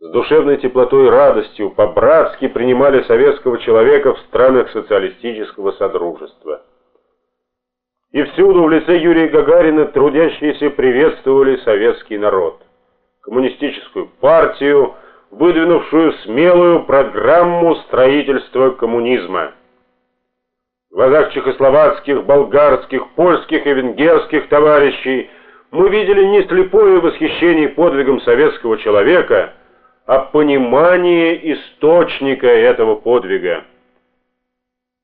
с душевной теплотой и радостью по-братски принимали советского человека в странах социалистического содружества. И всюду в лице Юрия Гагарина трудящиеся приветствовали советский народ, коммунистическую партию, выдвинувшую смелую программу строительства коммунизма. В глазах чехословацких, болгарских, польских и венгерских товарищей мы видели не слепое восхищение подвигом советского человека, а понимание источника этого подвига.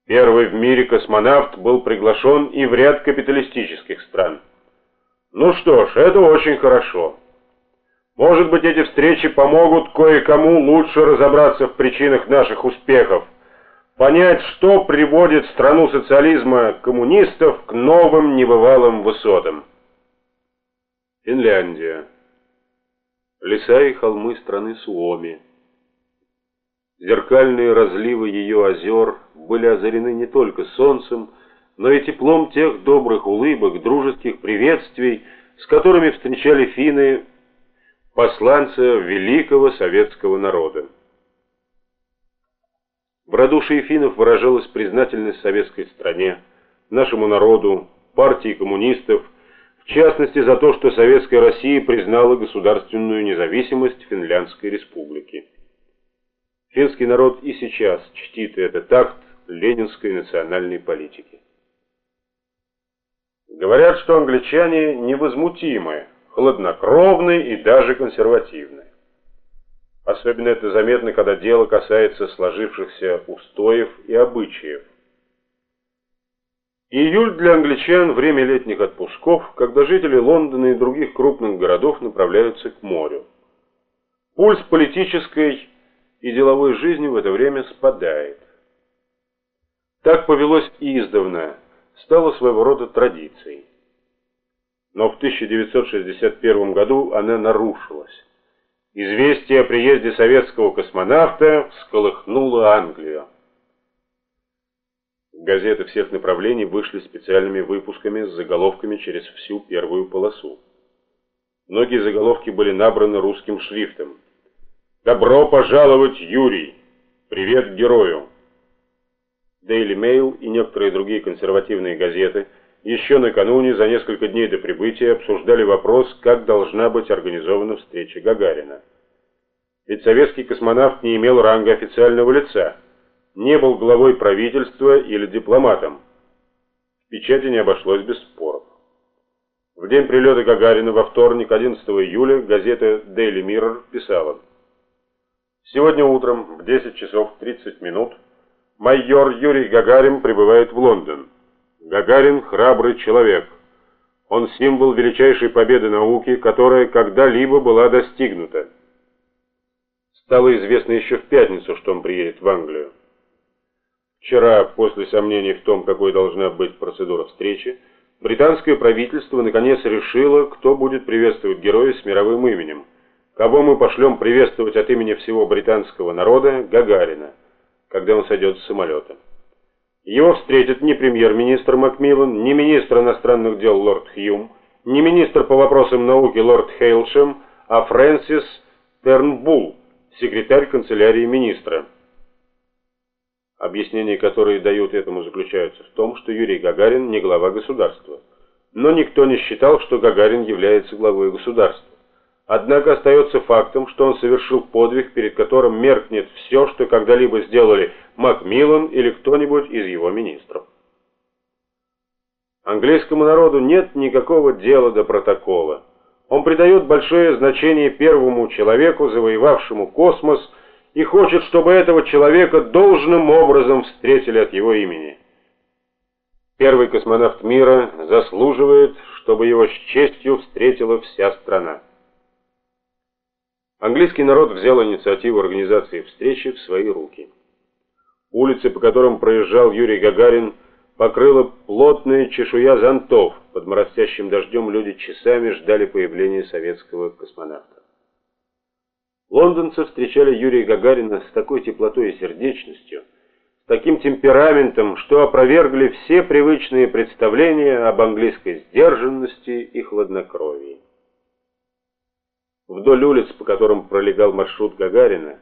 Первый в мире космонавт был приглашен и в ряд капиталистических стран. Ну что ж, это очень хорошо. Может быть, эти встречи помогут кое-кому лучше разобраться в причинах наших успехов, понять, что приводит страну социализма коммунистов к новым небывалым высотам. Финляндия. Леса и холмы страны Суоми. Зеркальные разливы ее озер были озарены не только солнцем, но и теплом тех добрых улыбок, дружеских приветствий, с которыми встречали финны посланца великого советского народа. В радушии финнов выражалась признательность советской стране, нашему народу, партии коммунистов, в частности за то, что Советская Россия признала государственную независимость Финляндской республики. Финский народ и сейчас чтит этот акт ленинской национальной политики. Говорят, что англичане невозмутимы, хладнокровны и даже консервативны. Особенно это заметно, когда дело касается сложившихся устоев и обычаев. Июль для англичан – время летних отпусков, когда жители Лондона и других крупных городов направляются к морю. Пульс политической и деловой жизни в это время спадает. Так повелось и издавна, стало своего рода традицией. Но в 1961 году она нарушилась. Известие о приезде советского космонавта всколыхнуло Англию. Газеты всех направлений вышли специальными выпусками с заголовками через всю первую полосу. Многие заголовки были набраны русским шрифтом. «Добро пожаловать, Юрий! Привет герою!» Daily Mail и некоторые другие консервативные газеты еще накануне, за несколько дней до прибытия, обсуждали вопрос, как должна быть организована встреча Гагарина. Ведь советский космонавт не имел ранга официального лица – не был главой правительства или дипломатом. В печати не обошлось без споров. В день прилета Гагарина во вторник, 11 июля, газета Daily Mirror писала «Сегодня утром в 10 часов 30 минут майор Юрий Гагарин прибывает в Лондон. Гагарин – храбрый человек. Он символ величайшей победы науки, которая когда-либо была достигнута. Стало известно еще в пятницу, что он приедет в Англию. Вчера, после сомнений в том, какой должна быть процедура встречи, британское правительство наконец решило, кто будет приветствовать героя с мировым именем. Кого мы пошлем приветствовать от имени всего британского народа Гагарина, когда он сойдет с самолета. Его встретят не премьер-министр Макмиллан, не министр иностранных дел лорд Хьюм, не министр по вопросам науки лорд Хейлшем, а Фрэнсис Тернбулл, секретарь канцелярии министра. Объяснения, которые дают этому, заключаются в том, что Юрий Гагарин не глава государства. Но никто не считал, что Гагарин является главой государства. Однако остается фактом, что он совершил подвиг, перед которым меркнет все, что когда-либо сделали Макмиллан или кто-нибудь из его министров. Английскому народу нет никакого дела до протокола. Он придает большое значение первому человеку, завоевавшему космос, и хочет, чтобы этого человека должным образом встретили от его имени. Первый космонавт мира заслуживает, чтобы его с честью встретила вся страна. Английский народ взял инициативу организации встречи в свои руки. Улицы, по которым проезжал Юрий Гагарин, покрыла плотная чешуя зонтов. Под моросящим дождем люди часами ждали появления советского космонавта. Лондонцы встречали Юрия Гагарина с такой теплотой и сердечностью, с таким темпераментом, что опровергли все привычные представления об английской сдержанности и хладнокровии. Вдоль улиц, по которым пролегал маршрут Гагарина,